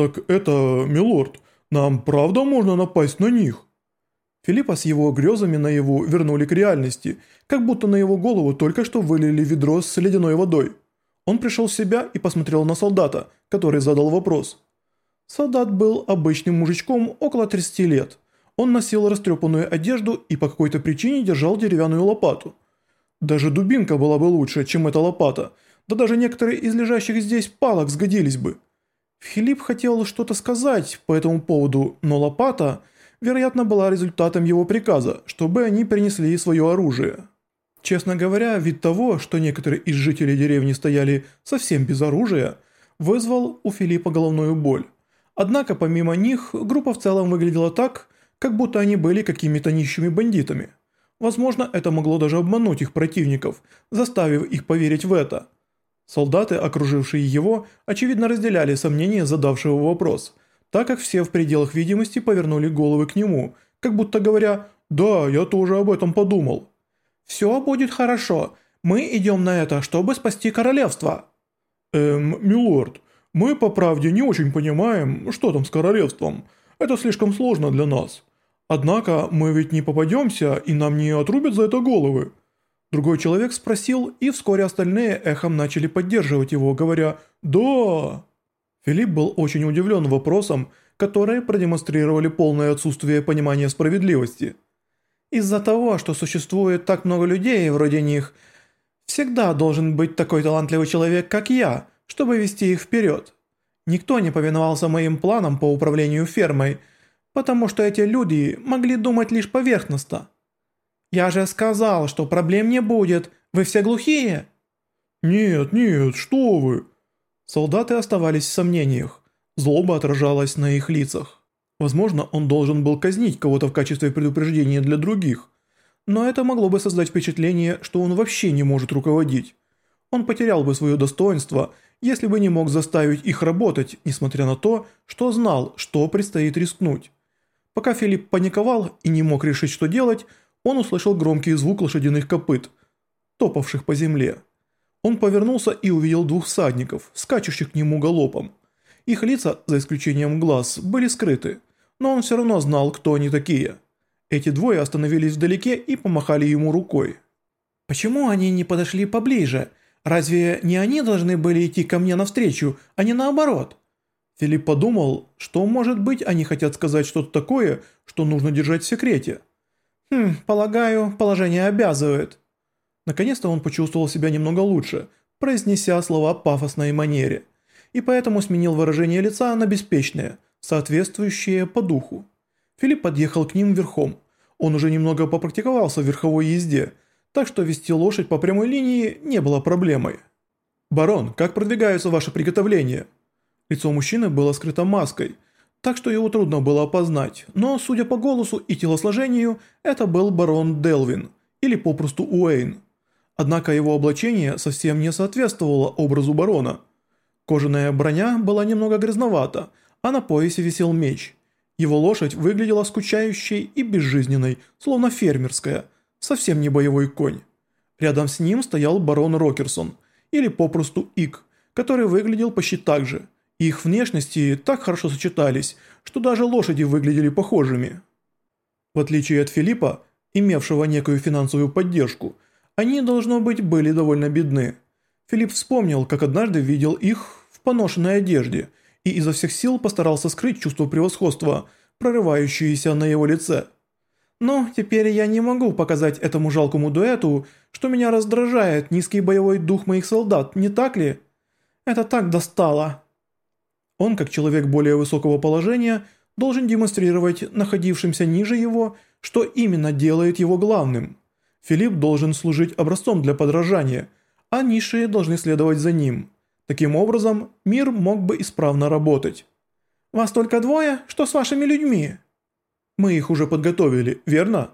«Так это, милорд, нам правда можно напасть на них?» Филиппа с его грезами наяву вернули к реальности, как будто на его голову только что вылили ведро с ледяной водой. Он пришел в себя и посмотрел на солдата, который задал вопрос. Солдат был обычным мужичком около 30 лет. Он носил растрепанную одежду и по какой-то причине держал деревянную лопату. Даже дубинка была бы лучше, чем эта лопата, да даже некоторые из лежащих здесь палок сгодились бы. Филипп хотел что-то сказать по этому поводу, но лопата, вероятно, была результатом его приказа, чтобы они принесли свое оружие. Честно говоря, вид того, что некоторые из жителей деревни стояли совсем без оружия, вызвал у Филиппа головную боль. Однако помимо них, группа в целом выглядела так, как будто они были какими-то нищими бандитами. Возможно, это могло даже обмануть их противников, заставив их поверить в это – Солдаты, окружившие его, очевидно разделяли сомнения задавшего вопрос, так как все в пределах видимости повернули головы к нему, как будто говоря «Да, я тоже об этом подумал». «Все будет хорошо. Мы идем на это, чтобы спасти королевство». «Эм, милорд, мы по правде не очень понимаем, что там с королевством. Это слишком сложно для нас. Однако мы ведь не попадемся, и нам не отрубят за это головы». Другой человек спросил, и вскоре остальные эхом начали поддерживать его, говоря «Да». Филипп был очень удивлен вопросом, которые продемонстрировали полное отсутствие понимания справедливости. «Из-за того, что существует так много людей вроде них, всегда должен быть такой талантливый человек, как я, чтобы вести их вперед. Никто не повиновался моим планам по управлению фермой, потому что эти люди могли думать лишь поверхностно». «Я же сказал, что проблем не будет. Вы все глухие?» «Нет, нет, что вы!» Солдаты оставались в сомнениях. Злоба отражалась на их лицах. Возможно, он должен был казнить кого-то в качестве предупреждения для других. Но это могло бы создать впечатление, что он вообще не может руководить. Он потерял бы свое достоинство, если бы не мог заставить их работать, несмотря на то, что знал, что предстоит рискнуть. Пока Филипп паниковал и не мог решить, что делать, он услышал громкий звук лошадиных копыт, топавших по земле. Он повернулся и увидел двух всадников, скачущих к нему галопом. Их лица, за исключением глаз, были скрыты, но он все равно знал, кто они такие. Эти двое остановились вдалеке и помахали ему рукой. «Почему они не подошли поближе? Разве не они должны были идти ко мне навстречу, а не наоборот?» Филипп подумал, что, может быть, они хотят сказать что-то такое, что нужно держать в секрете. «Хм, полагаю, положение обязывает». Наконец-то он почувствовал себя немного лучше, произнеся слова пафосной манере, и поэтому сменил выражение лица на беспечное, соответствующее по духу. Филипп подъехал к ним верхом. Он уже немного попрактиковался в верховой езде, так что вести лошадь по прямой линии не было проблемой. «Барон, как продвигаются ваши приготовления?» Лицо мужчины было скрыто маской – так что его трудно было опознать, но, судя по голосу и телосложению, это был барон Делвин, или попросту Уэйн. Однако его облачение совсем не соответствовало образу барона. Кожаная броня была немного грязновата, а на поясе висел меч. Его лошадь выглядела скучающей и безжизненной, словно фермерская, совсем не боевой конь. Рядом с ним стоял барон Рокерсон, или попросту Ик, который выглядел почти так же – их внешности так хорошо сочетались, что даже лошади выглядели похожими. В отличие от Филиппа, имевшего некую финансовую поддержку, они, должно быть, были довольно бедны. Филипп вспомнил, как однажды видел их в поношенной одежде и изо всех сил постарался скрыть чувство превосходства, прорывающееся на его лице. Но теперь я не могу показать этому жалкому дуэту, что меня раздражает низкий боевой дух моих солдат, не так ли? Это так достало. Он, как человек более высокого положения, должен демонстрировать находившимся ниже его, что именно делает его главным. Филипп должен служить образцом для подражания, а низшие должны следовать за ним. Таким образом, мир мог бы исправно работать. «Вас только двое? Что с вашими людьми?» «Мы их уже подготовили, верно?»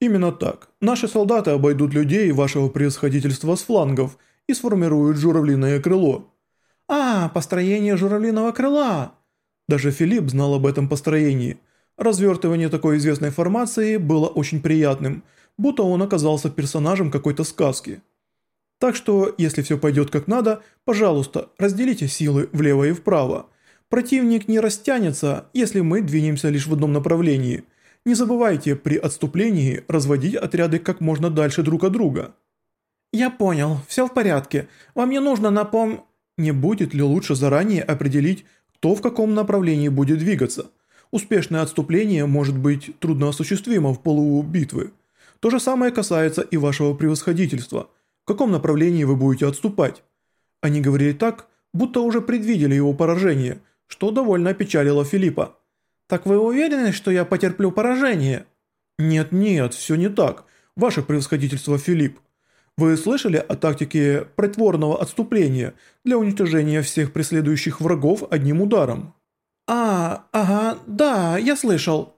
«Именно так. Наши солдаты обойдут людей вашего превосходительства с флангов и сформируют журавлиное крыло». «А, построение журавлиного крыла!» Даже Филипп знал об этом построении. Развертывание такой известной формации было очень приятным, будто он оказался персонажем какой-то сказки. Так что, если все пойдет как надо, пожалуйста, разделите силы влево и вправо. Противник не растянется, если мы двинемся лишь в одном направлении. Не забывайте при отступлении разводить отряды как можно дальше друг от друга». «Я понял, все в порядке. Вам не нужно напом...» «Не будет ли лучше заранее определить, кто в каком направлении будет двигаться? Успешное отступление может быть трудноосуществимо в полу битвы. То же самое касается и вашего превосходительства. В каком направлении вы будете отступать?» Они говорили так, будто уже предвидели его поражение, что довольно опечалило Филиппа. «Так вы уверены, что я потерплю поражение?» «Нет-нет, все не так. Ваше превосходительство, Филипп. Вы слышали о тактике притворного отступления для уничтожения всех преследующих врагов одним ударом?» «А, ага, да, я слышал».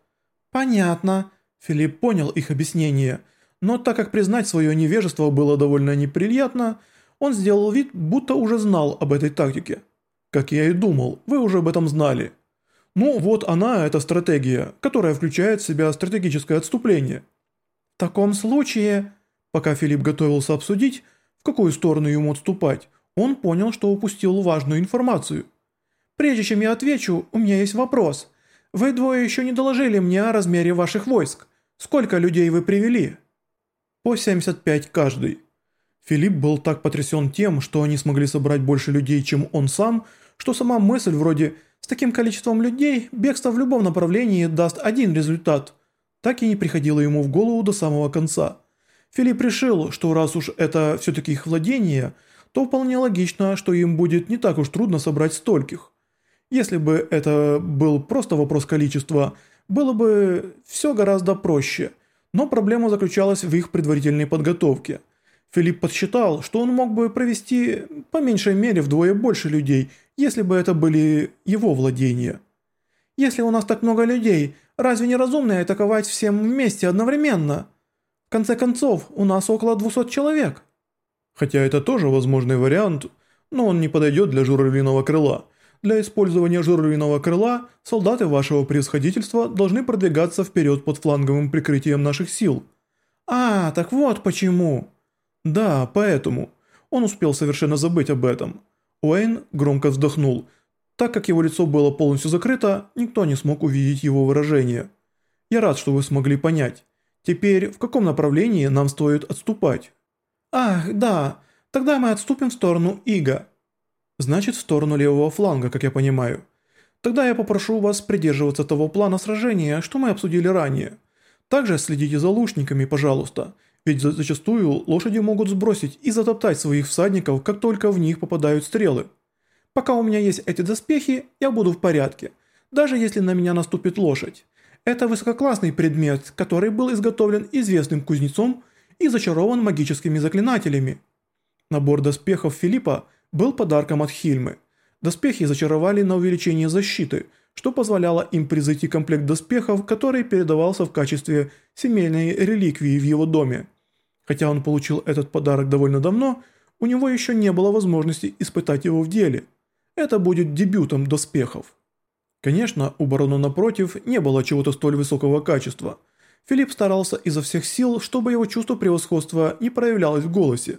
«Понятно». Филипп понял их объяснение, но так как признать свое невежество было довольно неприятно, он сделал вид, будто уже знал об этой тактике. Как я и думал, вы уже об этом знали. Ну вот она, эта стратегия, которая включает в себя стратегическое отступление. В таком случае, пока Филипп готовился обсудить, в какую сторону ему отступать, он понял, что упустил важную информацию. Прежде чем я отвечу, у меня есть вопрос. Вы двое еще не доложили мне о размере ваших войск. Сколько людей вы привели? По 75 каждый. Филипп был так потрясен тем, что они смогли собрать больше людей, чем он сам, что сама мысль вроде «с таким количеством людей бегство в любом направлении даст один результат» так и не приходило ему в голову до самого конца. Филипп решил, что раз уж это все-таки их владение, то вполне логично, что им будет не так уж трудно собрать стольких. Если бы это был просто вопрос количества, было бы все гораздо проще, но проблема заключалась в их предварительной подготовке – Филипп подсчитал, что он мог бы провести по меньшей мере вдвое больше людей, если бы это были его владения. «Если у нас так много людей, разве не разумно атаковать всем вместе одновременно? В конце концов, у нас около 200 человек». Хотя это тоже возможный вариант, но он не подойдет для журавлиного крыла. Для использования журавлиного крыла солдаты вашего превосходительства должны продвигаться вперед под фланговым прикрытием наших сил. «А, так вот почему». «Да, поэтому». Он успел совершенно забыть об этом. Уэйн громко вздохнул. Так как его лицо было полностью закрыто, никто не смог увидеть его выражение. «Я рад, что вы смогли понять. Теперь в каком направлении нам стоит отступать?» «Ах, да. Тогда мы отступим в сторону Ига». «Значит, в сторону левого фланга, как я понимаю. Тогда я попрошу вас придерживаться того плана сражения, что мы обсудили ранее. Также следите за лучниками, пожалуйста». Ведь зачастую лошади могут сбросить и затоптать своих всадников, как только в них попадают стрелы. Пока у меня есть эти доспехи, я буду в порядке, даже если на меня наступит лошадь. Это высококлассный предмет, который был изготовлен известным кузнецом и зачарован магическими заклинателями. Набор доспехов Филиппа был подарком от Хильмы. Доспехи зачаровали на увеличение защиты – что позволяло им превзойти комплект доспехов, который передавался в качестве семейной реликвии в его доме. Хотя он получил этот подарок довольно давно, у него еще не было возможности испытать его в деле. Это будет дебютом доспехов. Конечно, у барона напротив не было чего-то столь высокого качества. Филипп старался изо всех сил, чтобы его чувство превосходства не проявлялось в голосе.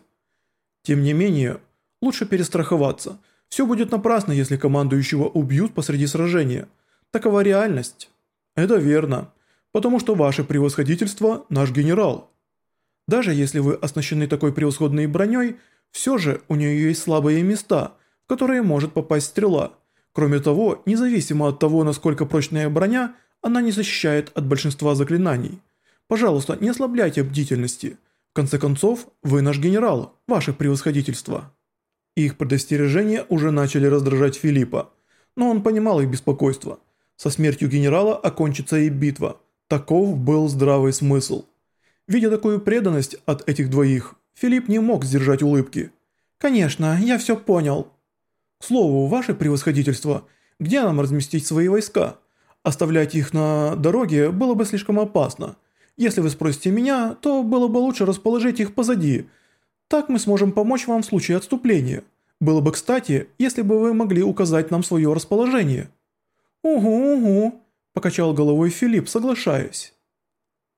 Тем не менее, лучше перестраховаться – все будет напрасно, если командующего убьют посреди сражения. Такова реальность. Это верно, потому что ваше превосходительство – наш генерал. Даже если вы оснащены такой превосходной броней, все же у нее есть слабые места, в которые может попасть стрела. Кроме того, независимо от того, насколько прочная броня, она не защищает от большинства заклинаний. Пожалуйста, не ослабляйте бдительности. В конце концов, вы наш генерал, ваше превосходительство. Их предостережения уже начали раздражать Филиппа, но он понимал их беспокойство. Со смертью генерала окончится и битва. Таков был здравый смысл. Видя такую преданность от этих двоих, Филипп не мог сдержать улыбки. «Конечно, я все понял». «К слову, ваше превосходительство, где нам разместить свои войска? Оставлять их на дороге было бы слишком опасно. Если вы спросите меня, то было бы лучше расположить их позади, так мы сможем помочь вам в случае отступления. Было бы кстати, если бы вы могли указать нам свое расположение». «Угу, угу», – покачал головой Филипп, соглашаясь.